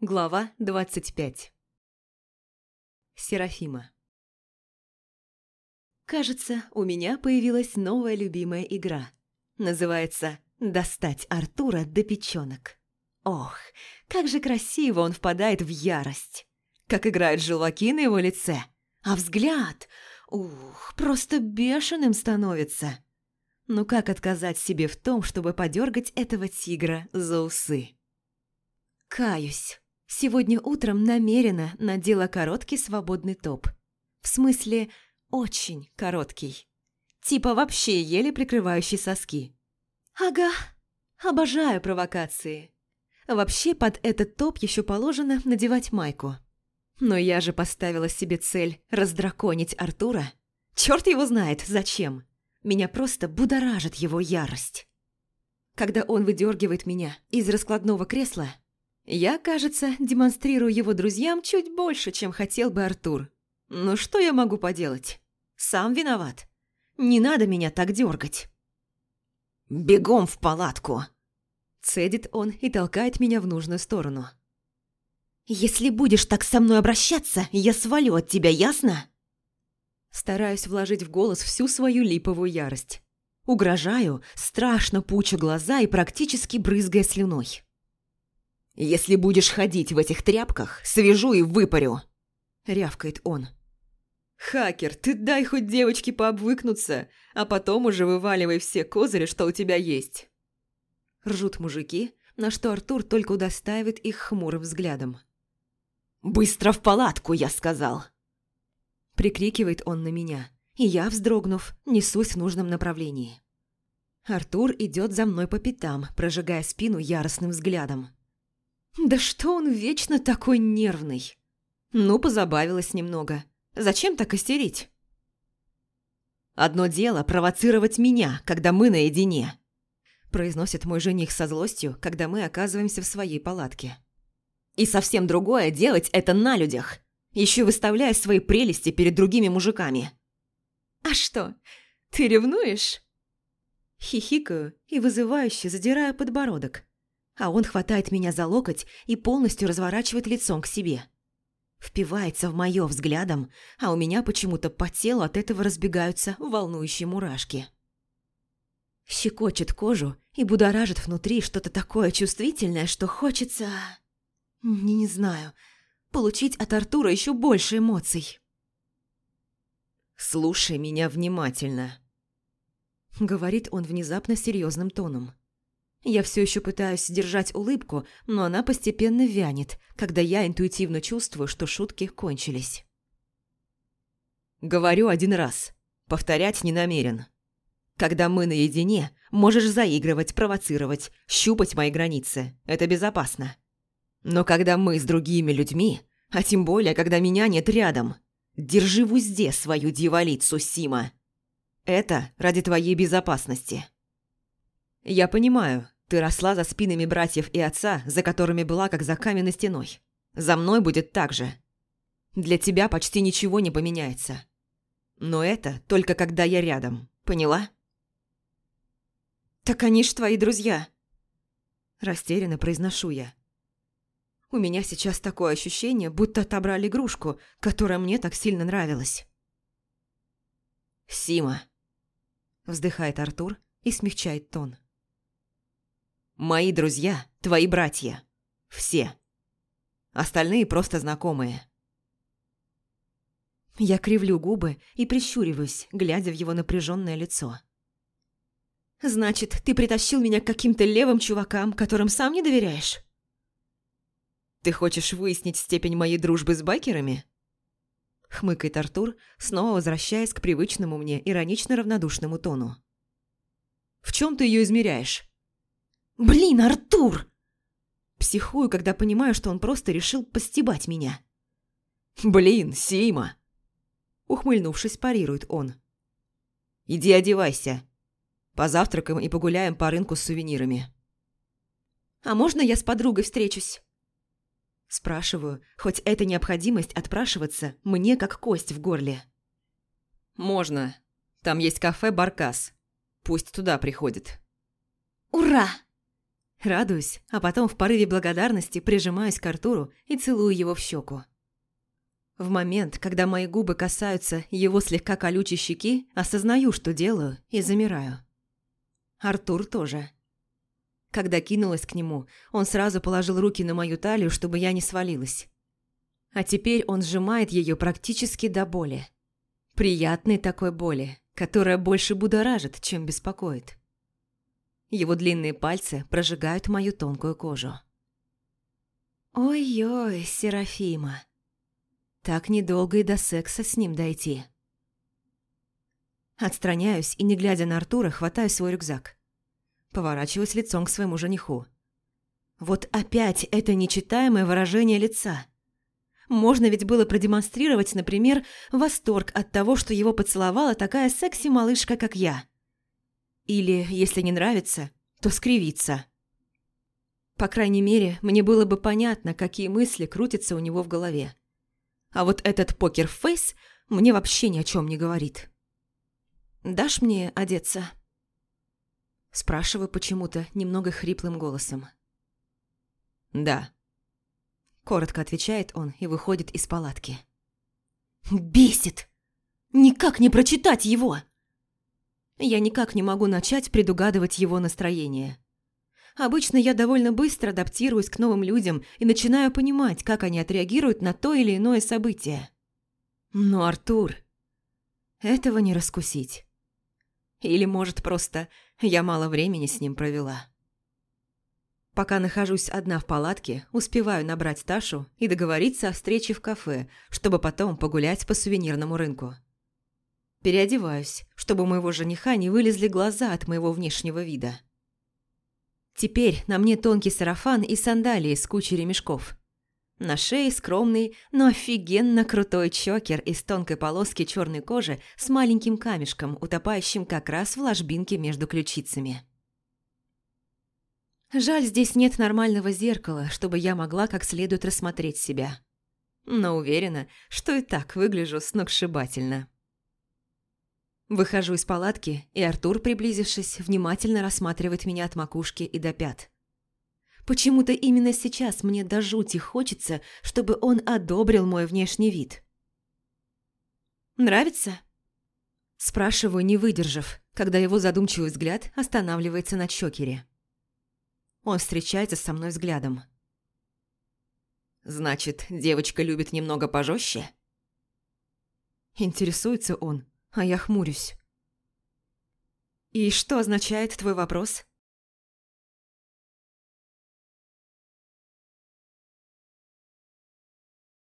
Глава 25 Серафима Кажется, у меня появилась новая любимая игра. Называется «Достать Артура до печенок». Ох, как же красиво он впадает в ярость. Как играют желваки на его лице. А взгляд, ух, просто бешеным становится. Ну как отказать себе в том, чтобы подергать этого тигра за усы? Каюсь. Сегодня утром намеренно надела короткий свободный топ. В смысле, очень короткий. Типа вообще еле прикрывающий соски. Ага, обожаю провокации. Вообще под этот топ еще положено надевать майку. Но я же поставила себе цель раздраконить Артура. Черт его знает, зачем. Меня просто будоражит его ярость. Когда он выдергивает меня из раскладного кресла, я, кажется, демонстрирую его друзьям чуть больше, чем хотел бы Артур. Ну что я могу поделать? Сам виноват. Не надо меня так дергать. «Бегом в палатку!» Цедит он и толкает меня в нужную сторону. «Если будешь так со мной обращаться, я свалю от тебя, ясно?» Стараюсь вложить в голос всю свою липовую ярость. Угрожаю, страшно пучу глаза и практически брызгая слюной. «Если будешь ходить в этих тряпках, свяжу и выпарю!» – рявкает он. «Хакер, ты дай хоть девочке пообвыкнуться, а потом уже вываливай все козыри, что у тебя есть!» Ржут мужики, на что Артур только удостаивает их хмурым взглядом. «Быстро в палатку, я сказал!» Прикрикивает он на меня, и я, вздрогнув, несусь в нужном направлении. Артур идет за мной по пятам, прожигая спину яростным взглядом. Да что он вечно такой нервный? Ну, позабавилась немного. Зачем так истерить? «Одно дело провоцировать меня, когда мы наедине», произносит мой жених со злостью, когда мы оказываемся в своей палатке. «И совсем другое делать это на людях, еще выставляя свои прелести перед другими мужиками». «А что, ты ревнуешь?» Хихикаю и вызывающе задираю подбородок, а он хватает меня за локоть и полностью разворачивает лицом к себе. Впивается в моё взглядом, а у меня почему-то по телу от этого разбегаются волнующие мурашки. Щекочет кожу и будоражит внутри что-то такое чувствительное, что хочется... Не, не знаю, получить от Артура еще больше эмоций. «Слушай меня внимательно», — говорит он внезапно серьезным тоном. Я все еще пытаюсь сдержать улыбку, но она постепенно вянет, когда я интуитивно чувствую, что шутки кончились. Говорю один раз. Повторять не намерен. Когда мы наедине, можешь заигрывать, провоцировать, щупать мои границы. Это безопасно. Но когда мы с другими людьми, а тем более, когда меня нет рядом, держи в узде свою дьяволицу, Сима. Это ради твоей безопасности. Я понимаю, ты росла за спинами братьев и отца, за которыми была как за каменной стеной. За мной будет так же. Для тебя почти ничего не поменяется. Но это только когда я рядом, поняла? «Так они ж твои друзья!» Растерянно произношу я. У меня сейчас такое ощущение, будто отобрали игрушку, которая мне так сильно нравилась. «Сима!» Вздыхает Артур и смягчает тон. Мои друзья – твои братья. Все. Остальные просто знакомые. Я кривлю губы и прищуриваюсь, глядя в его напряженное лицо. «Значит, ты притащил меня к каким-то левым чувакам, которым сам не доверяешь?» «Ты хочешь выяснить степень моей дружбы с байкерами?» Хмыкает Артур, снова возвращаясь к привычному мне иронично равнодушному тону. «В чем ты ее измеряешь? «Блин, Артур!» Психую, когда понимаю, что он просто решил постебать меня. «Блин, Сима!» Ухмыльнувшись, парирует он. «Иди одевайся. Позавтракаем и погуляем по рынку с сувенирами». «А можно я с подругой встречусь?» Спрашиваю, хоть эта необходимость отпрашиваться мне как кость в горле. «Можно. Там есть кафе «Баркас». Пусть туда приходит». «Ура!» Радуюсь, а потом в порыве благодарности прижимаюсь к Артуру и целую его в щеку. В момент, когда мои губы касаются его слегка колючей щеки, осознаю, что делаю, и замираю. Артур тоже. Когда кинулась к нему, он сразу положил руки на мою талию, чтобы я не свалилась. А теперь он сжимает ее практически до боли. Приятной такой боли, которая больше будоражит, чем беспокоит. Его длинные пальцы прожигают мою тонкую кожу. Ой-ой, Серафима. Так недолго и до секса с ним дойти. Отстраняюсь и, не глядя на Артура, хватаю свой рюкзак. Поворачиваюсь лицом к своему жениху. Вот опять это нечитаемое выражение лица. Можно ведь было продемонстрировать, например, восторг от того, что его поцеловала такая секси-малышка, как я. Или, если не нравится, то скривиться. По крайней мере, мне было бы понятно, какие мысли крутятся у него в голове. А вот этот покер-фейс мне вообще ни о чем не говорит. «Дашь мне одеться?» Спрашиваю почему-то немного хриплым голосом. «Да», – коротко отвечает он и выходит из палатки. «Бесит! Никак не прочитать его!» Я никак не могу начать предугадывать его настроение. Обычно я довольно быстро адаптируюсь к новым людям и начинаю понимать, как они отреагируют на то или иное событие. Но Артур... Этого не раскусить. Или, может, просто я мало времени с ним провела. Пока нахожусь одна в палатке, успеваю набрать Ташу и договориться о встрече в кафе, чтобы потом погулять по сувенирному рынку. Переодеваюсь, чтобы у моего жениха не вылезли глаза от моего внешнего вида. Теперь на мне тонкий сарафан и сандалии с кучей ремешков. На шее скромный, но офигенно крутой чокер из тонкой полоски черной кожи с маленьким камешком, утопающим как раз в ложбинке между ключицами. Жаль, здесь нет нормального зеркала, чтобы я могла как следует рассмотреть себя. Но уверена, что и так выгляжу сногсшибательно. Выхожу из палатки, и Артур, приблизившись, внимательно рассматривает меня от макушки и до пят. Почему-то именно сейчас мне до жути хочется, чтобы он одобрил мой внешний вид. «Нравится?» Спрашиваю, не выдержав, когда его задумчивый взгляд останавливается на чокере. Он встречается со мной взглядом. «Значит, девочка любит немного пожестче?» Интересуется он, а я хмурюсь. «И что означает твой вопрос?»